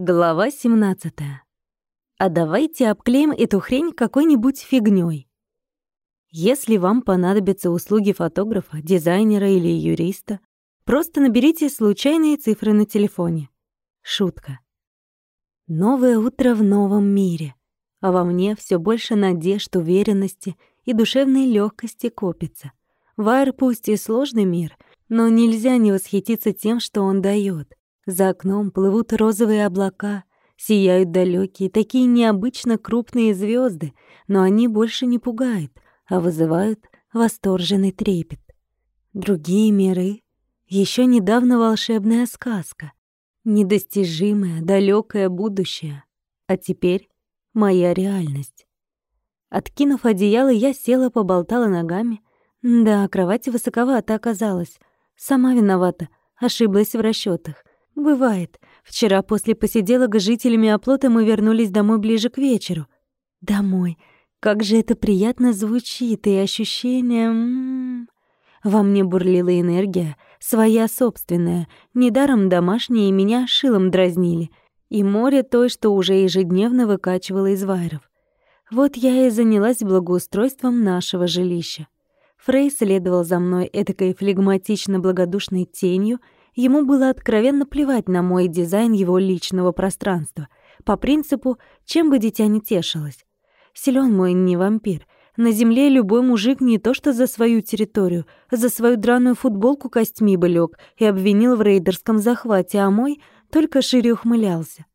Глава 17. А давайте обклеим эту хрень какой-нибудь фигнёй. Если вам понадобятся услуги фотографа, дизайнера или юриста, просто наберите случайные цифры на телефоне. Шутка. Новое утро в новом мире, а во мне все больше надежд, уверенности и душевной легкости копится. Вайр пусть и сложный мир, но нельзя не восхититься тем, что он дает. За окном плывут розовые облака, сияют далекие, такие необычно крупные звезды, но они больше не пугают, а вызывают восторженный трепет. Другие миры, еще недавно волшебная сказка, недостижимое, далекое будущее, а теперь моя реальность. Откинув одеяло, я села, поболтала ногами. Да, кровать высоковата оказалась. Сама виновата, ошиблась в расчетах. Бывает. Вчера после посиделок с жителями оплота мы вернулись домой ближе к вечеру. Домой. Как же это приятно звучит, и ощущение... М -м -м. Во мне бурлила энергия, своя собственная. Недаром домашние меня шилом дразнили. И море той, что уже ежедневно выкачивало из вайров. Вот я и занялась благоустройством нашего жилища. Фрей следовал за мной этакой флегматично-благодушной тенью — Ему было откровенно плевать на мой дизайн его личного пространства. По принципу, чем бы дитя не тешилось. Силён мой не вампир. На земле любой мужик не то что за свою территорию, за свою драную футболку костьми бы лёг и обвинил в рейдерском захвате, а мой только шире ухмылялся.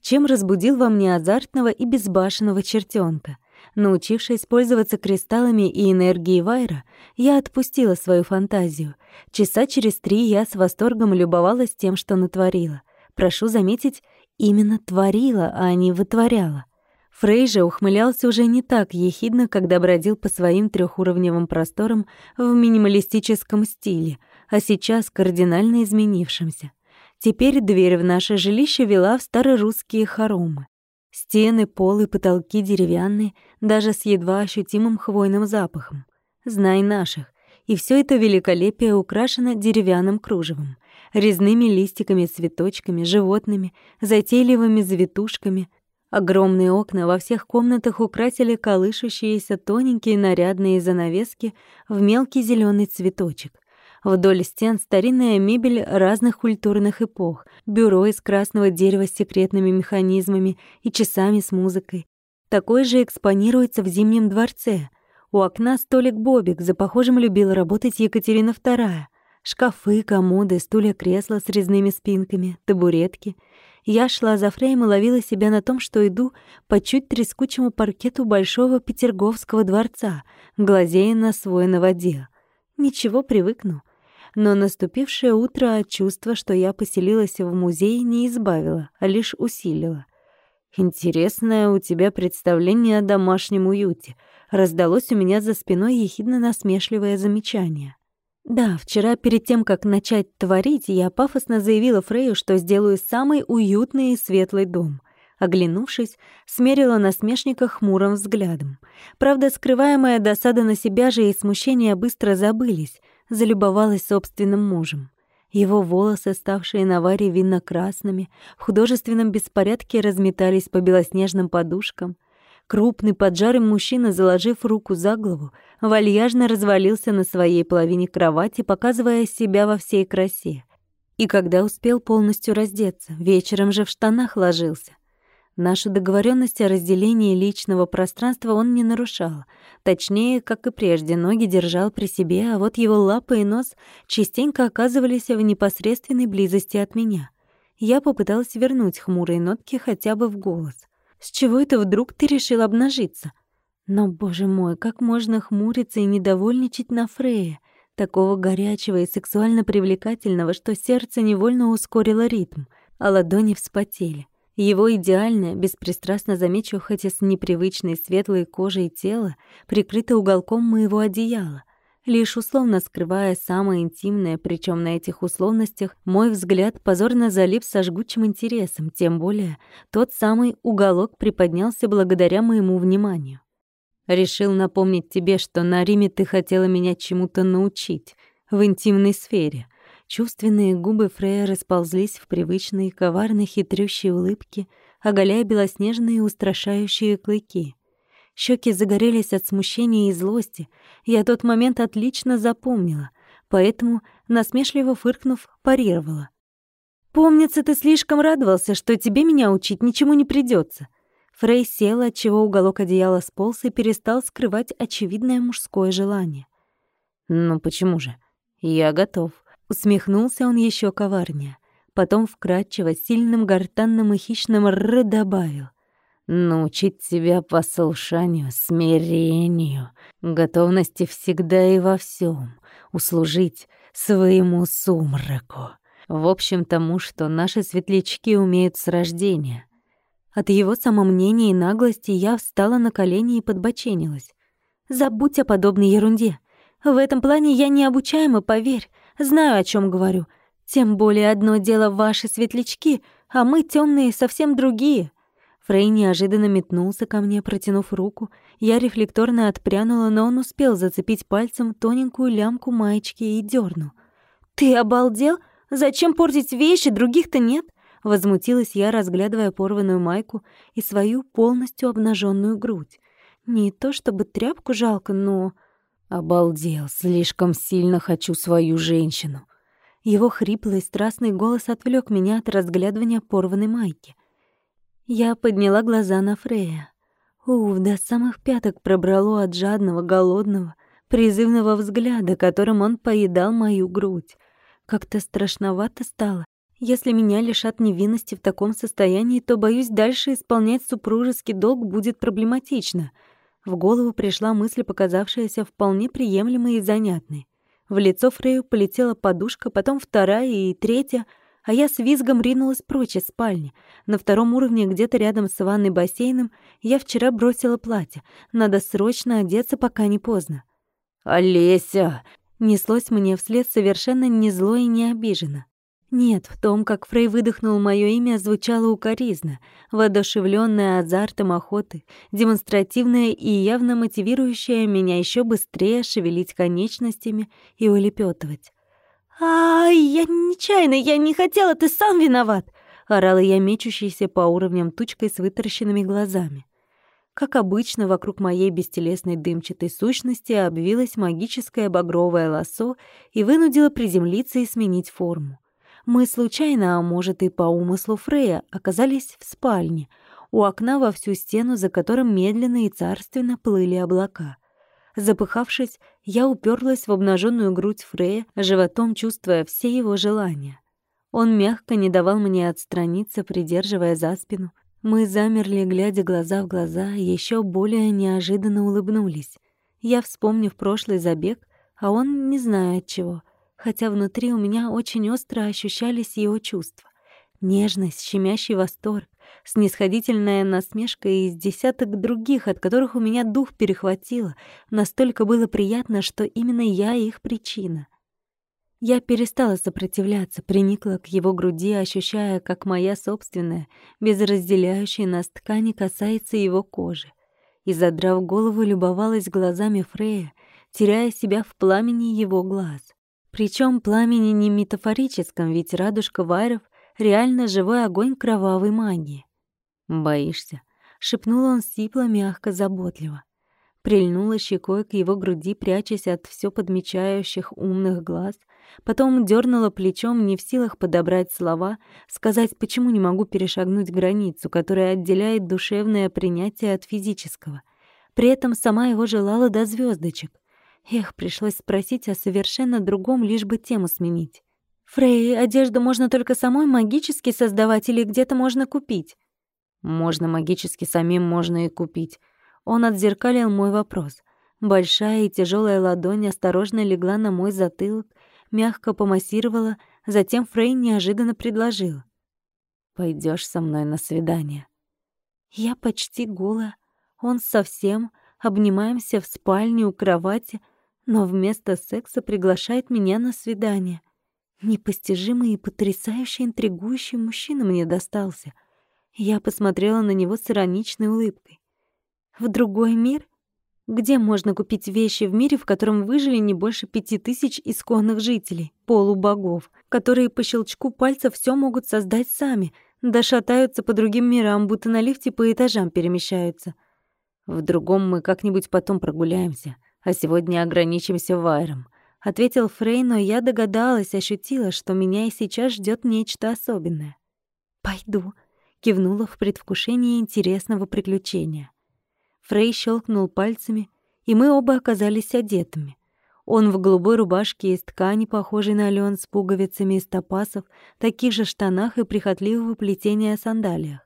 Чем разбудил во мне азартного и безбашенного чертенка — Научившись пользоваться кристаллами и энергией Вайра, я отпустила свою фантазию. Часа через три я с восторгом любовалась тем, что натворила. Прошу заметить, именно творила, а не вытворяла. Фрей же ухмылялся уже не так ехидно, когда бродил по своим трехуровневым просторам в минималистическом стиле, а сейчас кардинально изменившимся. Теперь дверь в наше жилище вела в старорусские хоромы. Стены, пол и потолки деревянные, даже с едва ощутимым хвойным запахом. Знай наших. И все это великолепие украшено деревянным кружевом, резными листиками, цветочками, животными, затейливыми завитушками. Огромные окна во всех комнатах украсили колышущиеся тоненькие нарядные занавески в мелкий зеленый цветочек. Вдоль стен старинная мебель разных культурных эпох, бюро из красного дерева с секретными механизмами и часами с музыкой. Такой же экспонируется в Зимнем дворце. У окна столик-бобик, за похожим любила работать Екатерина II. Шкафы, комоды, стулья, кресла с резными спинками, табуретки. Я шла за Фрейм и ловила себя на том, что иду по чуть трескучему паркету Большого Петерговского дворца, глазея на свой новодел. Ничего, привыкну но наступившее утро от чувства, что я поселилась в музее, не избавило, а лишь усилило. «Интересное у тебя представление о домашнем уюте», раздалось у меня за спиной ехидно-насмешливое замечание. Да, вчера перед тем, как начать творить, я пафосно заявила Фрею, что сделаю самый уютный и светлый дом. Оглянувшись, смерила насмешника хмурым взглядом. Правда, скрываемая досада на себя же и смущение быстро забылись залюбовалась собственным мужем. Его волосы, ставшие на варе винно-красными, в художественном беспорядке разметались по белоснежным подушкам. Крупный поджарый мужчина, заложив руку за голову, вальяжно развалился на своей половине кровати, показывая себя во всей красе. И когда успел полностью раздеться, вечером же в штанах ложился. Нашу договоренность о разделении личного пространства он не нарушал. Точнее, как и прежде, ноги держал при себе, а вот его лапы и нос частенько оказывались в непосредственной близости от меня. Я попыталась вернуть хмурые нотки хотя бы в голос. «С чего это вдруг ты решил обнажиться?» Но, боже мой, как можно хмуриться и недовольничать на Фрея, такого горячего и сексуально привлекательного, что сердце невольно ускорило ритм, а ладони вспотели. Его идеальное, беспристрастно замечу, хотя с непривычной светлой кожей тело, прикрыто уголком моего одеяла, лишь условно скрывая самое интимное, причем на этих условностях мой взгляд позорно залип со жгучим интересом, тем более тот самый уголок приподнялся благодаря моему вниманию. Решил напомнить тебе, что на Риме ты хотела меня чему-то научить в интимной сфере. Чувственные губы Фрея расползлись в привычные коварно-хитрющие улыбки, оголяя белоснежные устрашающие клыки. Щеки загорелись от смущения и злости. Я тот момент отлично запомнила, поэтому, насмешливо фыркнув, парировала. «Помнится, ты слишком радовался, что тебе меня учить ничему не придется. Фрей сел, отчего уголок одеяла сполз и перестал скрывать очевидное мужское желание. «Ну почему же? Я готов», Усмехнулся он еще коварнее. Потом вкрадчиво, сильным, гортанным и хищным «р» добавил. «Научить тебя послушанию, смирению, готовности всегда и во всем, услужить своему сумраку. В общем, тому, что наши светлячки умеют с рождения». От его самомнения и наглости я встала на колени и подбоченилась. «Забудь о подобной ерунде. В этом плане я необучаема, поверь. Знаю, о чем говорю. Тем более одно дело ваши светлячки, а мы темные совсем другие. Фрей неожиданно метнулся ко мне, протянув руку. Я рефлекторно отпрянула, но он успел зацепить пальцем тоненькую лямку маечки и дернул. «Ты обалдел? Зачем портить вещи? Других-то нет?» Возмутилась я, разглядывая порванную майку и свою полностью обнаженную грудь. Не то чтобы тряпку жалко, но... Обалдел, слишком сильно хочу свою женщину. Его хриплый страстный голос отвлек меня от разглядывания порванной майки. Я подняла глаза на Фрея. Уф, до самых пяток пробрало от жадного, голодного, призывного взгляда, которым он поедал мою грудь. Как-то страшновато стало. Если меня лишат невинности в таком состоянии, то, боюсь, дальше исполнять супружеский долг будет проблематично — в голову пришла мысль, показавшаяся вполне приемлемой и занятной. В лицо Фрею полетела подушка, потом вторая и третья, а я с визгом ринулась прочь из спальни. На втором уровне, где-то рядом с ванной бассейном, я вчера бросила платье. Надо срочно одеться, пока не поздно. «Олеся!» Неслось мне вслед совершенно не зло и не обиженно. Нет, в том, как Фрей выдохнул мое имя, звучало укоризно, воодушевленное азартом охоты, демонстративное и явно мотивирующее меня еще быстрее шевелить конечностями и улепетывать. «Ай, я нечаянно, я не хотела, ты сам виноват!» — орала я, мечущейся по уровням тучкой с вытаращенными глазами. Как обычно, вокруг моей бестелесной дымчатой сущности обвилось магическое багровое лосо и вынудило приземлиться и сменить форму. Мы случайно, а может и по умыслу Фрея, оказались в спальне, у окна во всю стену, за которым медленно и царственно плыли облака. Запыхавшись, я уперлась в обнаженную грудь Фрея, животом чувствуя все его желания. Он мягко не давал мне отстраниться, придерживая за спину. Мы замерли, глядя глаза в глаза, еще более неожиданно улыбнулись. Я, вспомнив прошлый забег, а он не знаю от чего, хотя внутри у меня очень остро ощущались его чувства. Нежность, щемящий восторг, снисходительная насмешка и из десяток других, от которых у меня дух перехватило. Настолько было приятно, что именно я их причина. Я перестала сопротивляться, приникла к его груди, ощущая, как моя собственная, безразделяющая нас ткани касается его кожи. И, задрав голову, любовалась глазами Фрея, теряя себя в пламени его глаз. Причем пламени не метафорическом, ведь радужка вайров — реально живой огонь кровавой магии. «Боишься?» — шепнул он сипло, мягко, заботливо. Прильнула щекой к его груди, прячась от все подмечающих умных глаз. Потом дернула плечом, не в силах подобрать слова, сказать, почему не могу перешагнуть границу, которая отделяет душевное принятие от физического. При этом сама его желала до звездочек. Эх, пришлось спросить о совершенно другом, лишь бы тему сменить. «Фрей, одежду можно только самой магически создавать или где-то можно купить?» «Можно магически самим, можно и купить». Он отзеркалил мой вопрос. Большая и тяжелая ладонь осторожно легла на мой затылок, мягко помассировала, затем Фрей неожиданно предложил. Пойдешь со мной на свидание?» Я почти голая, он совсем, обнимаемся в спальне у кровати, но вместо секса приглашает меня на свидание. Непостижимый и потрясающе интригующий мужчина мне достался. Я посмотрела на него с ироничной улыбкой. В другой мир? Где можно купить вещи в мире, в котором выжили не больше пяти тысяч исконных жителей, полубогов, которые по щелчку пальца все могут создать сами, да шатаются по другим мирам, будто на лифте по этажам перемещаются? В другом мы как-нибудь потом прогуляемся, а сегодня ограничимся вайром. Ответил Фрей, но я догадалась, ощутила, что меня и сейчас ждет нечто особенное. «Пойду», — кивнула в предвкушении интересного приключения. Фрей щелкнул пальцами, и мы оба оказались одетыми. Он в голубой рубашке из ткани, похожей на лен, с пуговицами из топасов, таких же штанах и прихотливого плетения сандалиях.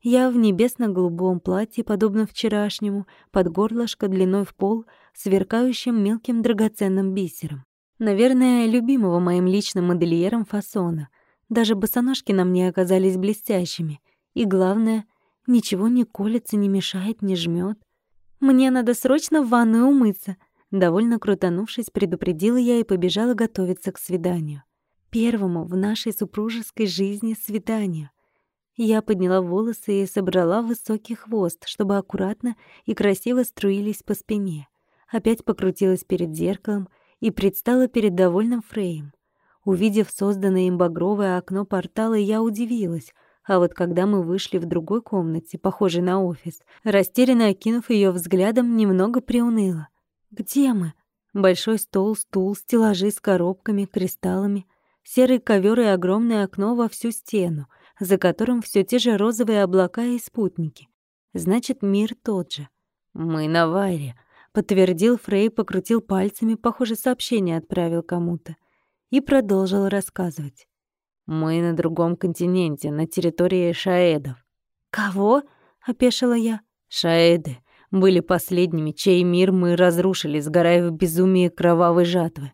Я в небесно-голубом платье, подобно вчерашнему, под горлышко длиной в пол, сверкающим мелким драгоценным бисером. Наверное, любимого моим личным модельером фасона. Даже босоножки на мне оказались блестящими. И главное, ничего не колется, не мешает, не жмет. «Мне надо срочно в ванную умыться», Довольно крутанувшись, предупредила я и побежала готовиться к свиданию. Первому в нашей супружеской жизни свиданию. Я подняла волосы и собрала высокий хвост, чтобы аккуратно и красиво струились по спине. Опять покрутилась перед зеркалом и предстала перед довольным Фреем. Увидев созданное им багровое окно портала, я удивилась — а вот когда мы вышли в другой комнате, похожей на офис, растерянно окинув ее взглядом, немного приуныла. «Где мы?» Большой стол, стул, стеллажи с коробками, кристаллами, серый ковер и огромное окно во всю стену, за которым все те же розовые облака и спутники. Значит, мир тот же. «Мы на Вайре», — подтвердил Фрей, покрутил пальцами, похоже, сообщение отправил кому-то, и продолжил рассказывать. Мы на другом континенте, на территории шаэдов. Кого? опешила я. Шаэды были последними, чей мир мы разрушили, сгорая в безумии кровавой жатвы.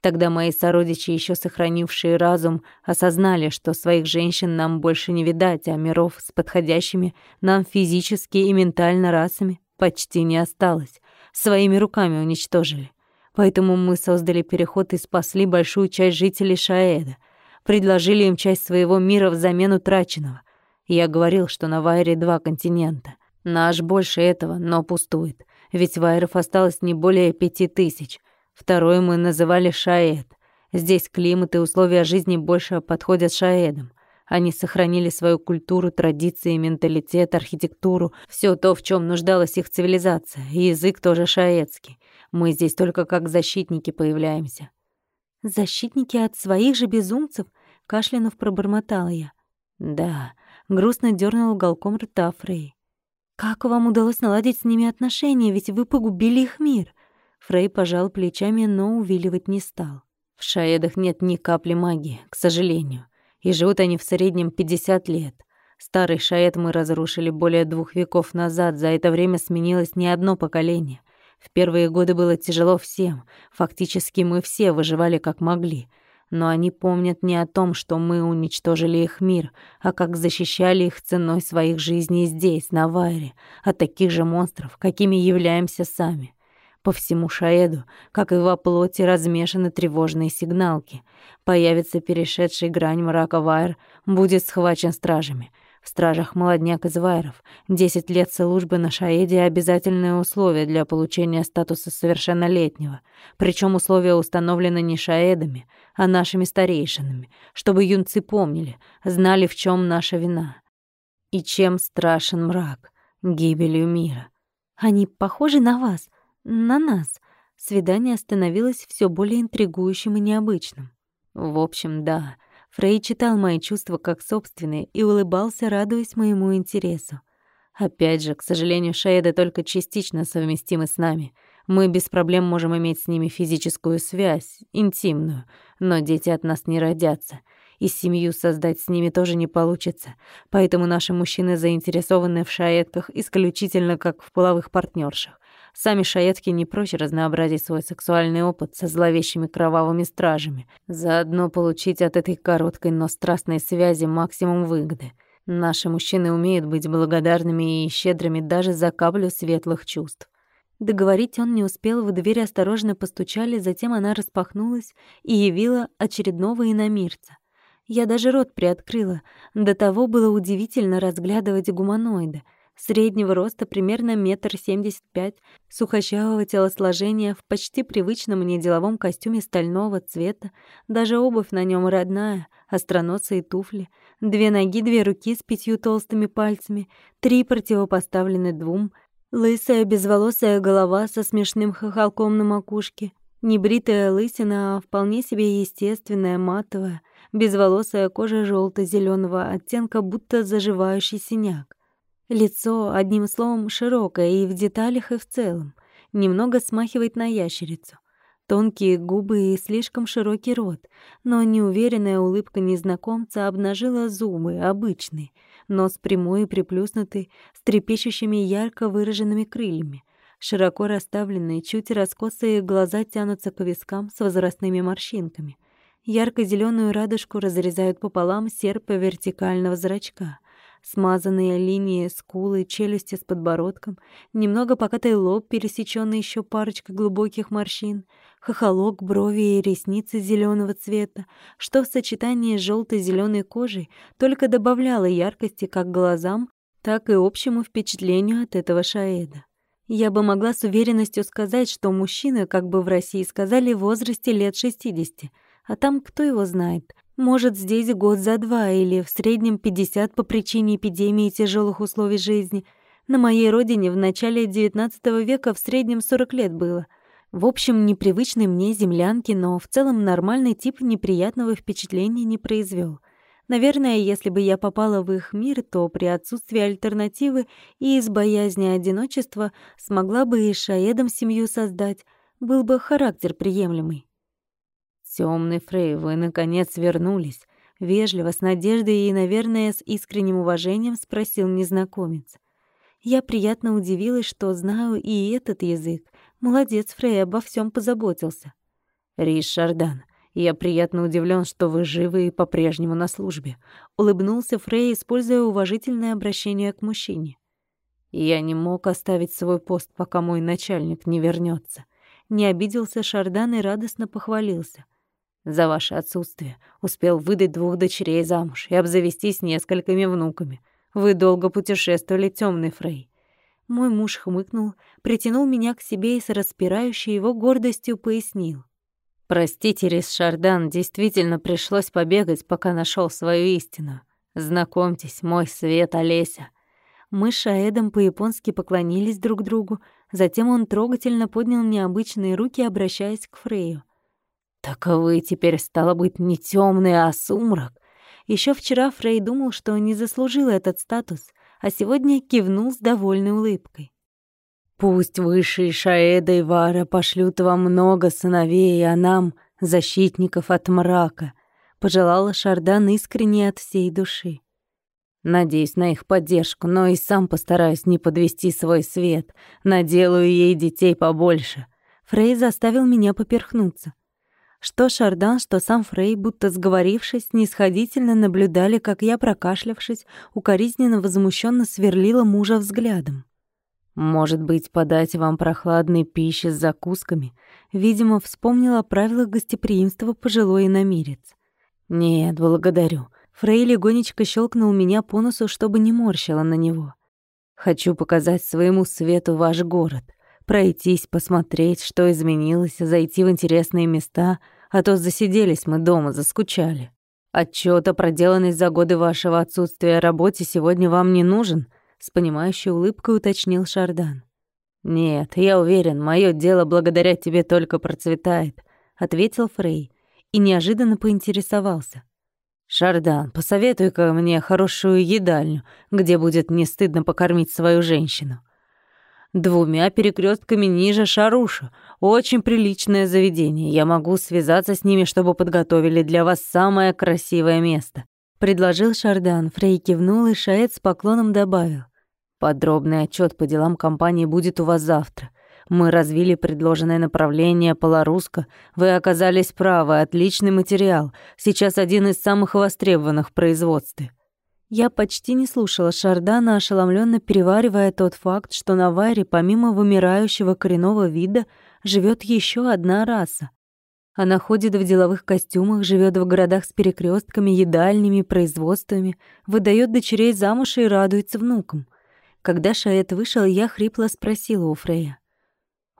Тогда мои сородичи, еще сохранившие разум, осознали, что своих женщин нам больше не видать, а миров с подходящими нам физически и ментально расами почти не осталось. Своими руками уничтожили. Поэтому мы создали переход и спасли большую часть жителей Шаэда — предложили им часть своего мира взамен утраченного. Я говорил, что на Вайре два континента. Наш больше этого, но пустует. Ведь Вайров осталось не более пяти тысяч. Второй мы называли Шаэд. Здесь климат и условия жизни больше подходят Шаэдам. Они сохранили свою культуру, традиции, менталитет, архитектуру, все то, в чем нуждалась их цивилизация. И язык тоже шаэдский. Мы здесь только как защитники появляемся. Защитники от своих же безумцев? Кашлянув пробормотала я. Да, грустно дернул уголком рта Фрей. Как вам удалось наладить с ними отношения, ведь вы погубили их мир? Фрей пожал плечами, но увиливать не стал. В Шаедах нет ни капли магии, к сожалению. И живут они в среднем 50 лет. Старый Шаед мы разрушили более двух веков назад, за это время сменилось не одно поколение. В первые годы было тяжело всем. Фактически мы все выживали как могли. Но они помнят не о том, что мы уничтожили их мир, а как защищали их ценой своих жизней здесь, на Вайре, от таких же монстров, какими являемся сами. По всему Шаэду, как и во плоти, размешаны тревожные сигналки. Появится перешедший грань мрака Вайр, будет схвачен стражами — в стражах молодняк из вайров. Десять лет службы на Шаэде — обязательное условие для получения статуса совершеннолетнего. Причем условия установлены не Шаэдами, а нашими старейшинами, чтобы юнцы помнили, знали, в чем наша вина. И чем страшен мрак, гибелью мира. Они похожи на вас, на нас. Свидание становилось все более интригующим и необычным. В общем, да, Фрей читал мои чувства как собственные и улыбался, радуясь моему интересу. Опять же, к сожалению, Шаэды только частично совместимы с нами. Мы без проблем можем иметь с ними физическую связь, интимную, но дети от нас не родятся. И семью создать с ними тоже не получится. Поэтому наши мужчины заинтересованы в шаетках исключительно как в половых партнершах. Сами шаетки не прочь разнообразить свой сексуальный опыт со зловещими кровавыми стражами, заодно получить от этой короткой, но страстной связи максимум выгоды. Наши мужчины умеют быть благодарными и щедрыми даже за каплю светлых чувств. Договорить он не успел, в дверь осторожно постучали, затем она распахнулась и явила очередного иномирца. Я даже рот приоткрыла. До того было удивительно разглядывать гуманоида — среднего роста примерно метр семьдесят пять, сухощавого телосложения в почти привычном мне деловом костюме стального цвета, даже обувь на нем родная, остроносые туфли, две ноги, две руки с пятью толстыми пальцами, три противопоставлены двум, лысая безволосая голова со смешным хохолком на макушке, небритая лысина, а вполне себе естественная, матовая, безволосая кожа желто зеленого оттенка, будто заживающий синяк. Лицо, одним словом, широкое и в деталях, и в целом. Немного смахивает на ящерицу. Тонкие губы и слишком широкий рот, но неуверенная улыбка незнакомца обнажила зубы, обычные, нос прямой и приплюснутый, с трепещущими ярко выраженными крыльями. Широко расставленные, чуть раскосые глаза тянутся к вискам с возрастными морщинками. ярко зеленую радужку разрезают пополам серпы вертикального зрачка — смазанные линии скулы, челюсти с подбородком, немного покатый лоб, пересеченный еще парочкой глубоких морщин, хохолок, брови и ресницы зеленого цвета, что в сочетании с желто зеленой кожей только добавляло яркости как глазам, так и общему впечатлению от этого шаэда. Я бы могла с уверенностью сказать, что мужчина, как бы в России сказали, в возрасте лет 60, а там кто его знает, может, здесь год за два или в среднем 50 по причине эпидемии и тяжелых условий жизни. На моей родине в начале XIX века в среднем 40 лет было. В общем, непривычный мне землянки, но в целом нормальный тип неприятного впечатления не произвел. Наверное, если бы я попала в их мир, то при отсутствии альтернативы и из боязни одиночества смогла бы и Шаедом семью создать, был бы характер приемлемый. Темный Фрей, вы наконец вернулись. Вежливо, с надеждой и, наверное, с искренним уважением спросил незнакомец. Я приятно удивилась, что знаю и этот язык. Молодец, Фрей, обо всем позаботился. Риш Шардан, я приятно удивлен, что вы живы и по-прежнему на службе. Улыбнулся Фрей, используя уважительное обращение к мужчине. Я не мог оставить свой пост, пока мой начальник не вернется. Не обиделся Шардан и радостно похвалился — за ваше отсутствие. Успел выдать двух дочерей замуж и обзавестись несколькими внуками. Вы долго путешествовали, темный Фрей. Мой муж хмыкнул, притянул меня к себе и с распирающей его гордостью пояснил. «Простите, Рис Шардан, действительно пришлось побегать, пока нашел свою истину. Знакомьтесь, мой свет Олеся». Мы с Шаэдом по-японски поклонились друг другу, затем он трогательно поднял необычные руки, обращаясь к Фрею. «Так вы теперь, стало быть, не темный, а сумрак». Еще вчера Фрей думал, что не заслужил этот статус, а сегодня кивнул с довольной улыбкой. «Пусть высшие Шаэда и Вара пошлют вам много сыновей, а нам — защитников от мрака», — пожелала Шардан искренне от всей души. Надеюсь на их поддержку, но и сам постараюсь не подвести свой свет. Наделаю ей детей побольше. Фрей заставил меня поперхнуться. Что Шардан, что сам Фрей, будто сговорившись, нисходительно наблюдали, как я, прокашлявшись, укоризненно возмущенно сверлила мужа взглядом. «Может быть, подать вам прохладной пищи с закусками?» Видимо, вспомнила о правилах гостеприимства пожилой иномирец. «Нет, благодарю». Фрей легонечко щелкнул меня по носу, чтобы не морщила на него. «Хочу показать своему свету ваш город. Пройтись, посмотреть, что изменилось, зайти в интересные места — а то засиделись мы дома, заскучали. Отчёт о проделанной за годы вашего отсутствия работе сегодня вам не нужен?» С понимающей улыбкой уточнил Шардан. «Нет, я уверен, моё дело благодаря тебе только процветает», — ответил Фрей и неожиданно поинтересовался. «Шардан, посоветуй-ка мне хорошую едальню, где будет не стыдно покормить свою женщину». «Двумя перекрестками ниже Шаруша. Очень приличное заведение. Я могу связаться с ними, чтобы подготовили для вас самое красивое место», — предложил Шардан. Фрей кивнул, и Шаэт с поклоном добавил. «Подробный отчет по делам компании будет у вас завтра. Мы развили предложенное направление Полоруска. Вы оказались правы, отличный материал. Сейчас один из самых востребованных в производстве». Я почти не слушала Шардана, ошеломленно переваривая тот факт, что на Вайре, помимо вымирающего коренного вида, живет еще одна раса. Она ходит в деловых костюмах, живет в городах с перекрестками, едальнями, производствами, выдает дочерей замуж и радуется внукам. Когда Шаэт вышел, я хрипло спросила у Фрея.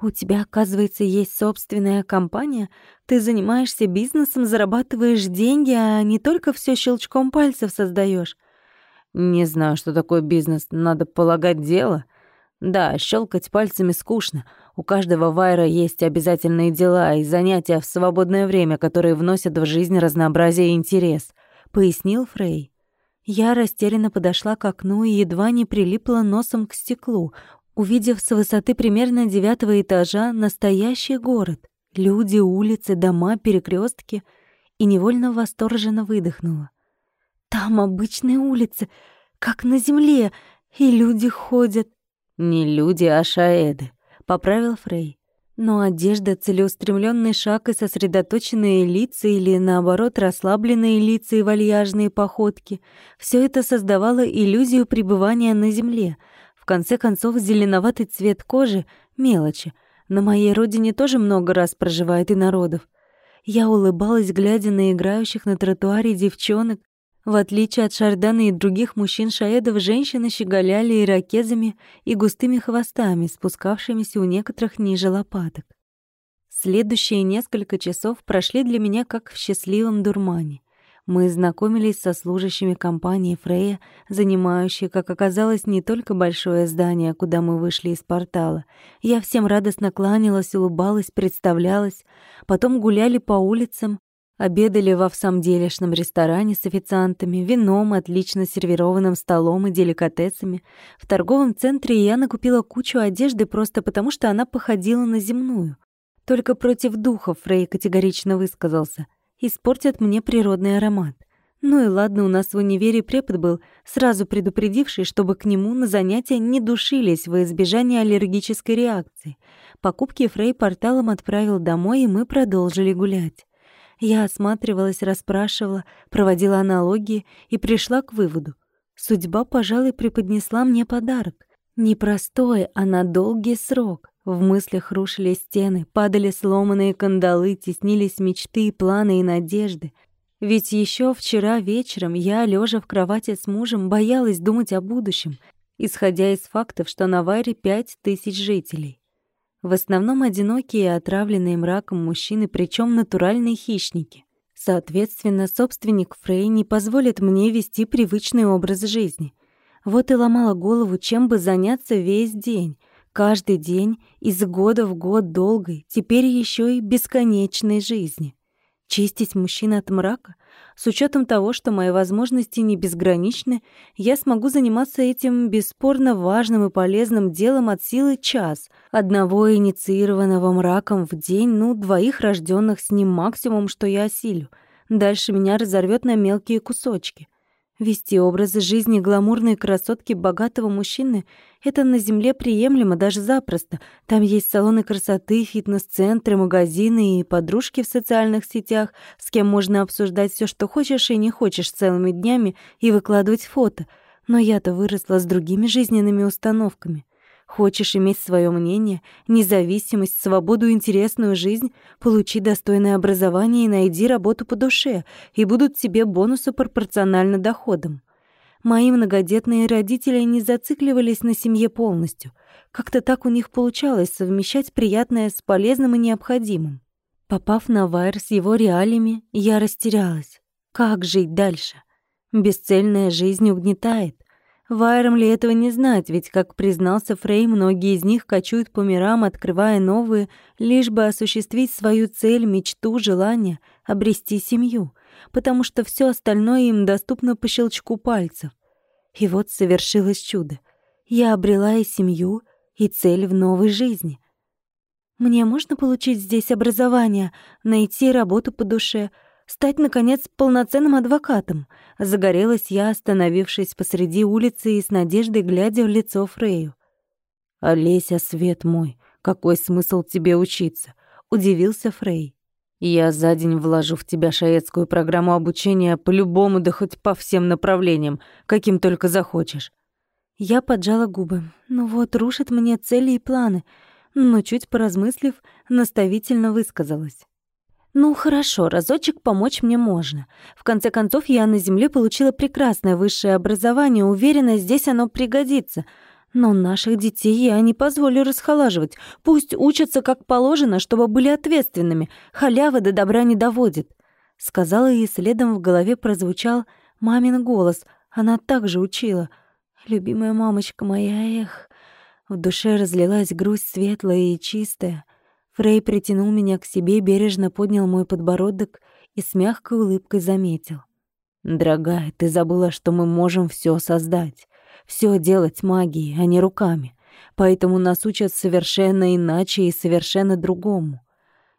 «У тебя, оказывается, есть собственная компания? Ты занимаешься бизнесом, зарабатываешь деньги, а не только все щелчком пальцев создаешь. «Не знаю, что такое бизнес, надо полагать дело. Да, щелкать пальцами скучно. У каждого вайра есть обязательные дела и занятия в свободное время, которые вносят в жизнь разнообразие и интерес», — пояснил Фрей. Я растерянно подошла к окну и едва не прилипла носом к стеклу, увидев с высоты примерно девятого этажа настоящий город. Люди, улицы, дома, перекрестки, и невольно восторженно выдохнула. Там обычные улицы, как на земле, и люди ходят. Не люди, а шаэды, поправил Фрей. Но одежда, целеустремленный шаг и сосредоточенные лица или, наоборот, расслабленные лица и вальяжные походки — все это создавало иллюзию пребывания на земле — в конце концов, зеленоватый цвет кожи — мелочи. На моей родине тоже много раз проживает и народов. Я улыбалась, глядя на играющих на тротуаре девчонок. В отличие от Шардана и других мужчин-шаэдов, женщины щеголяли ирокезами и густыми хвостами, спускавшимися у некоторых ниже лопаток. Следующие несколько часов прошли для меня как в счастливом дурмане. Мы знакомились со служащими компании Фрея, занимающей, как оказалось, не только большое здание, куда мы вышли из портала. Я всем радостно кланялась, улыбалась, представлялась. Потом гуляли по улицам, обедали во всамделишном ресторане с официантами, вином, отлично сервированным столом и деликатесами. В торговом центре я накупила кучу одежды просто потому, что она походила на земную. Только против духов Фрей категорично высказался испортят мне природный аромат. Ну и ладно, у нас в универе препод был, сразу предупредивший, чтобы к нему на занятия не душились во избежание аллергической реакции. Покупки Фрей порталом отправил домой, и мы продолжили гулять. Я осматривалась, расспрашивала, проводила аналогии и пришла к выводу. Судьба, пожалуй, преподнесла мне подарок. Непростой, а на долгий срок. В мыслях рушились стены, падали сломанные кандалы, теснились мечты, планы и надежды. Ведь еще вчера вечером я, лежа в кровати с мужем, боялась думать о будущем, исходя из фактов, что на Вайре пять тысяч жителей. В основном одинокие и отравленные мраком мужчины, причем натуральные хищники. Соответственно, собственник Фрей не позволит мне вести привычный образ жизни. Вот и ломала голову, чем бы заняться весь день, Каждый день, из года в год долгой, теперь еще и бесконечной жизни. Чистить мужчин от мрака? С учетом того, что мои возможности не безграничны, я смогу заниматься этим бесспорно важным и полезным делом от силы час. Одного инициированного мраком в день, ну, двоих рожденных с ним максимум, что я осилю. Дальше меня разорвет на мелкие кусочки. Вести образы жизни гламурной красотки богатого мужчины — это на земле приемлемо даже запросто. Там есть салоны красоты, фитнес-центры, магазины и подружки в социальных сетях, с кем можно обсуждать все, что хочешь и не хочешь целыми днями и выкладывать фото. Но я-то выросла с другими жизненными установками. Хочешь иметь свое мнение, независимость, свободу интересную жизнь? Получи достойное образование и найди работу по душе, и будут тебе бонусы пропорционально доходам. Мои многодетные родители не зацикливались на семье полностью. Как-то так у них получалось совмещать приятное с полезным и необходимым. Попав на Вайр с его реалиями, я растерялась. Как жить дальше? Бесцельная жизнь угнетает. Вайрам ли этого не знать, ведь, как признался Фрей, многие из них кочуют по мирам, открывая новые, лишь бы осуществить свою цель, мечту, желание, обрести семью, потому что все остальное им доступно по щелчку пальцев. И вот совершилось чудо. Я обрела и семью, и цель в новой жизни. Мне можно получить здесь образование, найти работу по душе — стать, наконец, полноценным адвокатом. Загорелась я, остановившись посреди улицы и с надеждой глядя в лицо Фрею. «Олеся, свет мой, какой смысл тебе учиться?» — удивился Фрей. «Я за день вложу в тебя шаецкую программу обучения по-любому, да хоть по всем направлениям, каким только захочешь». Я поджала губы. Ну вот, рушит мне цели и планы, но чуть поразмыслив, наставительно высказалась. Ну хорошо, разочек помочь мне можно. В конце концов, я на Земле получила прекрасное высшее образование, уверена, здесь оно пригодится. Но наших детей я не позволю расхолаживать. Пусть учатся как положено, чтобы были ответственными. Халява до добра не доводит. Сказала и следом в голове прозвучал мамин голос. Она также учила. Любимая мамочка моя, эх. В душе разлилась грусть светлая и чистая. Фрей притянул меня к себе, бережно поднял мой подбородок и с мягкой улыбкой заметил. «Дорогая, ты забыла, что мы можем все создать. Все делать магией, а не руками. Поэтому нас учат совершенно иначе и совершенно другому.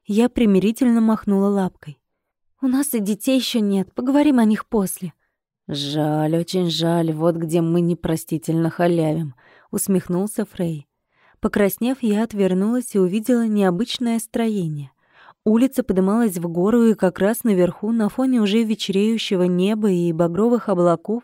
Я примирительно махнула лапкой. «У нас и детей еще нет, поговорим о них после». «Жаль, очень жаль, вот где мы непростительно халявим», — усмехнулся Фрей. Покраснев, я отвернулась и увидела необычное строение. Улица подымалась в гору, и как раз наверху, на фоне уже вечереющего неба и багровых облаков,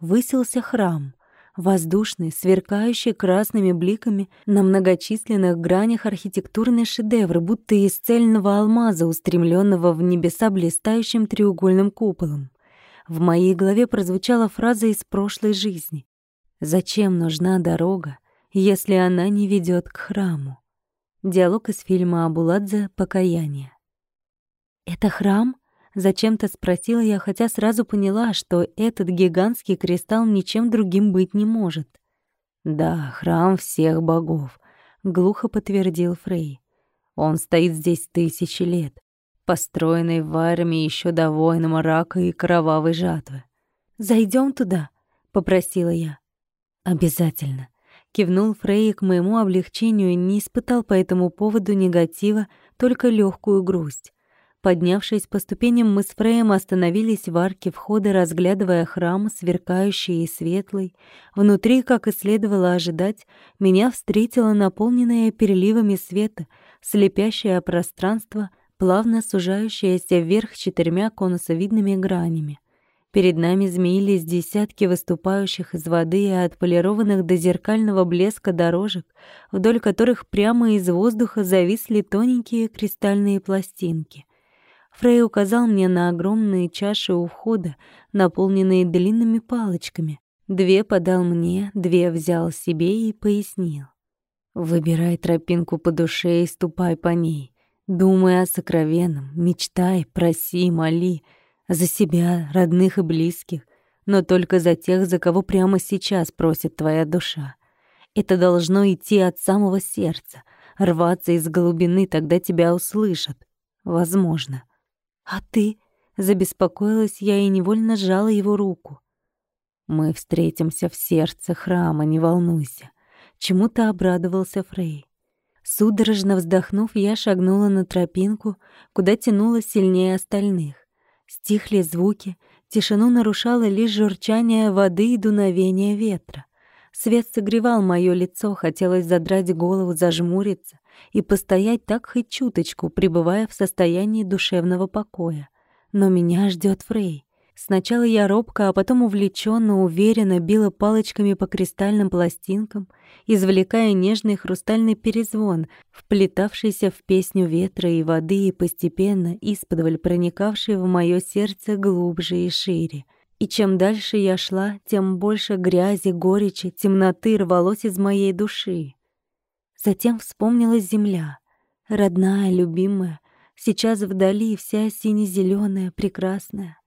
высился храм — воздушный, сверкающий красными бликами на многочисленных гранях архитектурный шедевр, будто из цельного алмаза, устремленного в небеса блистающим треугольным куполом. В моей голове прозвучала фраза из прошлой жизни. «Зачем нужна дорога, если она не ведет к храму?» Диалог из фильма Абуладзе «Покаяние». «Это храм?» Зачем-то спросила я, хотя сразу поняла, что этот гигантский кристалл ничем другим быть не может. «Да, храм всех богов», — глухо подтвердил Фрей. «Он стоит здесь тысячи лет, построенный в армии еще до войн мрака и кровавой жатвы». Зайдем туда», — попросила я. «Обязательно», — кивнул Фрей к моему облегчению и не испытал по этому поводу негатива, только легкую грусть. Поднявшись по ступеням, мы с Фреем остановились в арке входа, разглядывая храм, сверкающий и светлый. Внутри, как и следовало ожидать, меня встретило наполненное переливами света, слепящее пространство, плавно сужающееся вверх четырьмя конусовидными гранями. Перед нами змеились десятки выступающих из воды и отполированных до зеркального блеска дорожек, вдоль которых прямо из воздуха зависли тоненькие кристальные пластинки — Фрей указал мне на огромные чаши у входа, наполненные длинными палочками. Две подал мне, две взял себе и пояснил. «Выбирай тропинку по душе и ступай по ней. Думай о сокровенном, мечтай, проси, моли. За себя, родных и близких, но только за тех, за кого прямо сейчас просит твоя душа. Это должно идти от самого сердца, рваться из глубины, тогда тебя услышат. Возможно». «А ты?» — забеспокоилась я и невольно сжала его руку. «Мы встретимся в сердце храма, не волнуйся». Чему-то обрадовался Фрей. Судорожно вздохнув, я шагнула на тропинку, куда тянула сильнее остальных. Стихли звуки, тишину нарушало лишь журчание воды и дуновение ветра. Свет согревал моё лицо, хотелось задрать голову, зажмуриться и постоять так хоть чуточку, пребывая в состоянии душевного покоя. Но меня ждёт Фрей. Сначала я робко, а потом увлечённо, уверенно била палочками по кристальным пластинкам, извлекая нежный хрустальный перезвон, вплетавшийся в песню ветра и воды и постепенно исподволь проникавший в моё сердце глубже и шире. И чем дальше я шла, тем больше грязи, горечи, темноты рвалось из моей души. Затем вспомнилась земля, родная, любимая, сейчас вдали вся сине-зелёная, прекрасная.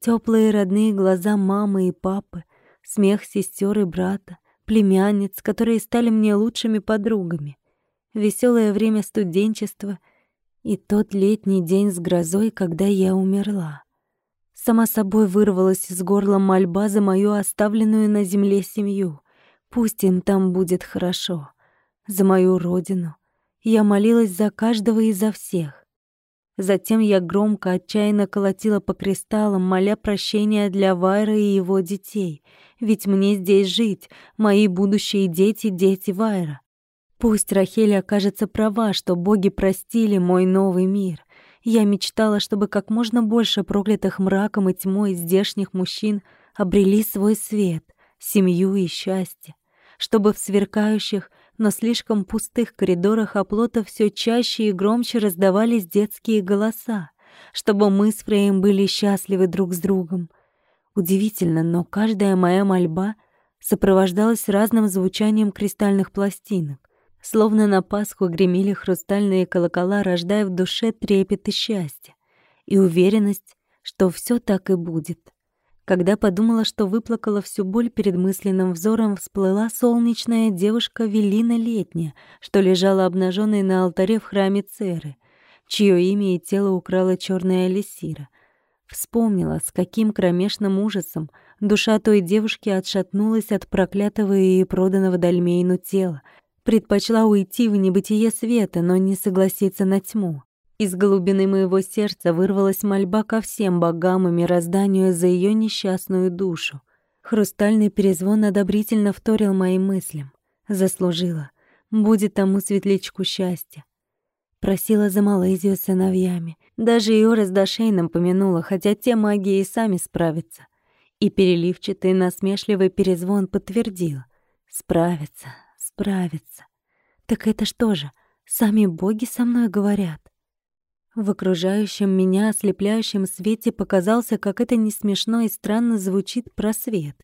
Теплые родные глаза мамы и папы, смех сестер и брата, племянниц, которые стали мне лучшими подругами. Веселое время студенчества и тот летний день с грозой, когда я умерла. Сама собой вырвалась из горла мольба за мою оставленную на земле семью. Пусть им там будет хорошо. За мою родину. Я молилась за каждого и за всех. Затем я громко, отчаянно колотила по кристаллам, моля прощения для Вайра и его детей. Ведь мне здесь жить, мои будущие дети — дети Вайра. Пусть Рахель окажется права, что боги простили мой новый мир. Я мечтала, чтобы как можно больше проклятых мраком и тьмой здешних мужчин обрели свой свет, семью и счастье, чтобы в сверкающих, но слишком пустых коридорах оплота все чаще и громче раздавались детские голоса, чтобы мы с Фреем были счастливы друг с другом. Удивительно, но каждая моя мольба сопровождалось разным звучанием кристальных пластинок. Словно на Пасху гремели хрустальные колокола, рождая в душе трепет и счастье. И уверенность, что все так и будет. Когда подумала, что выплакала всю боль перед мысленным взором, всплыла солнечная девушка Велина Летняя, что лежала обнаженной на алтаре в храме Церы, чье имя и тело украла черная Алисира. Вспомнила, с каким кромешным ужасом душа той девушки отшатнулась от проклятого и проданного Дальмейну тела, предпочла уйти в небытие света, но не согласиться на тьму. Из глубины моего сердца вырвалась мольба ко всем богам и мирозданию за ее несчастную душу. Хрустальный перезвон одобрительно вторил моим мыслям. Заслужила. Будет тому светлячку счастья. Просила за Малайзию с сыновьями. Даже Иора с Дашейном помянула, хотя те маги и сами справятся. И переливчатый насмешливый перезвон подтвердил. Справятся, справятся. Так это что же, сами боги со мной говорят? В окружающем меня ослепляющем свете показался, как это не смешно и странно звучит просвет.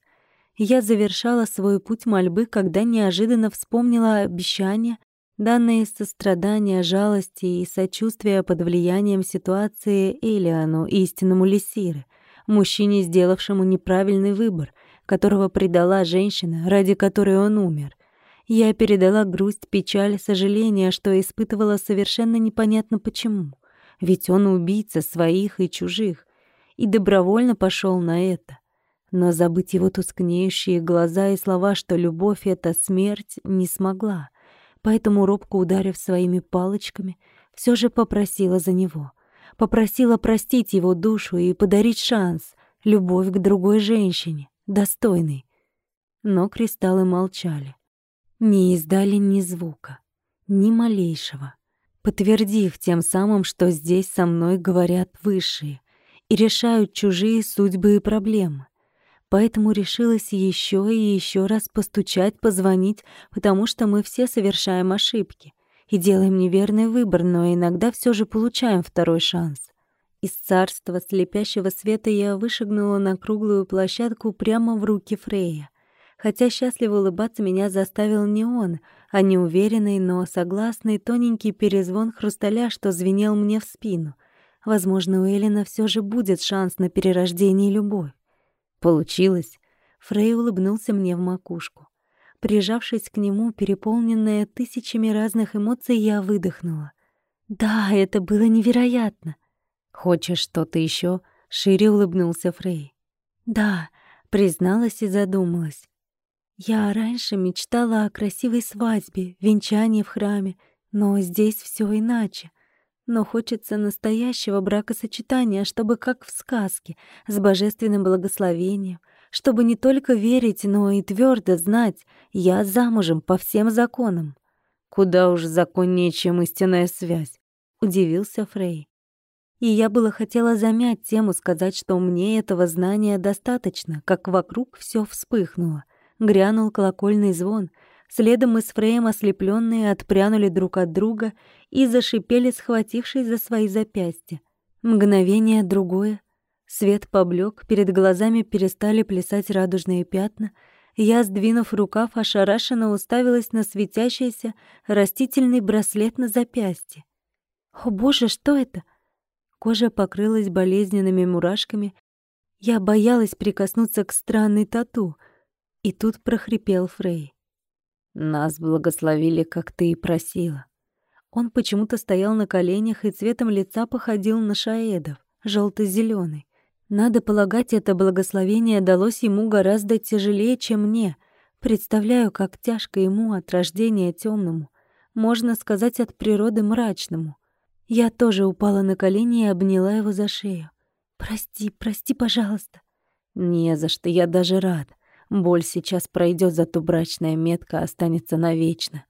Я завершала свой путь мольбы, когда неожиданно вспомнила обещания, данные из сострадания, жалости и сочувствия под влиянием ситуации Элиану, истинному Лисиры, мужчине, сделавшему неправильный выбор, которого предала женщина, ради которой он умер. Я передала грусть, печаль, сожаление, что испытывала совершенно непонятно почему — ведь он убийца своих и чужих, и добровольно пошел на это. Но забыть его тускнеющие глаза и слова, что любовь — это смерть, не смогла. Поэтому, робко ударив своими палочками, все же попросила за него. Попросила простить его душу и подарить шанс, любовь к другой женщине, достойной. Но кристаллы молчали. Не издали ни звука, ни малейшего подтвердив тем самым, что здесь со мной говорят высшие и решают чужие судьбы и проблемы. Поэтому решилась еще и еще раз постучать, позвонить, потому что мы все совершаем ошибки и делаем неверный выбор, но иногда все же получаем второй шанс. Из царства слепящего света я вышагнула на круглую площадку прямо в руки Фрея. Хотя счастливо улыбаться меня заставил не он, а неуверенный, но согласный тоненький перезвон хрусталя, что звенел мне в спину. Возможно, у Элина все же будет шанс на перерождение любовь. Получилось. Фрей улыбнулся мне в макушку. Прижавшись к нему, переполненная тысячами разных эмоций, я выдохнула. «Да, это было невероятно!» «Хочешь что-то еще? шире улыбнулся Фрей. «Да», — призналась и задумалась. Я раньше мечтала о красивой свадьбе, венчании в храме, но здесь все иначе. Но хочется настоящего бракосочетания, чтобы как в сказке, с божественным благословением, чтобы не только верить, но и твердо знать, я замужем по всем законам. Куда уж законнее, чем истинная связь, удивился Фрей. И я было хотела замять тему, сказать, что мне этого знания достаточно, как вокруг все вспыхнуло — Грянул колокольный звон. Следом мы с Фреем, ослепленные, отпрянули друг от друга и зашипели, схватившись за свои запястья. Мгновение другое. Свет поблек, перед глазами перестали плясать радужные пятна. Я, сдвинув рукав, ошарашенно уставилась на светящийся растительный браслет на запястье. «О боже, что это?» Кожа покрылась болезненными мурашками. Я боялась прикоснуться к странной тату — и тут прохрипел Фрей. «Нас благословили, как ты и просила». Он почему-то стоял на коленях и цветом лица походил на шаэдов, желто зеленый Надо полагать, это благословение далось ему гораздо тяжелее, чем мне. Представляю, как тяжко ему от рождения темному, можно сказать, от природы мрачному. Я тоже упала на колени и обняла его за шею. «Прости, прости, пожалуйста». «Не за что, я даже рад. Боль сейчас пройдет, зато брачная метка останется навечно.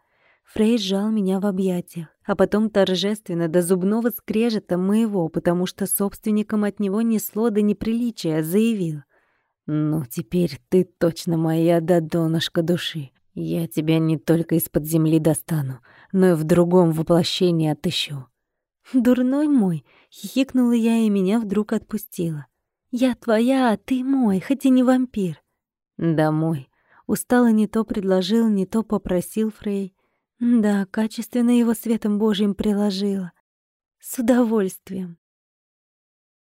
Фрей сжал меня в объятиях, а потом торжественно до зубного скрежета моего, потому что собственником от него несло до неприличия, заявил. «Ну, теперь ты точно моя до донышка души. Я тебя не только из-под земли достану, но и в другом воплощении отыщу». «Дурной мой!» — хихикнула я, и меня вдруг отпустила. «Я твоя, а ты мой, хоть и не вампир». «Домой», — Устала не то предложил, не то попросил Фрей. Да, качественно его светом Божьим приложила. С удовольствием.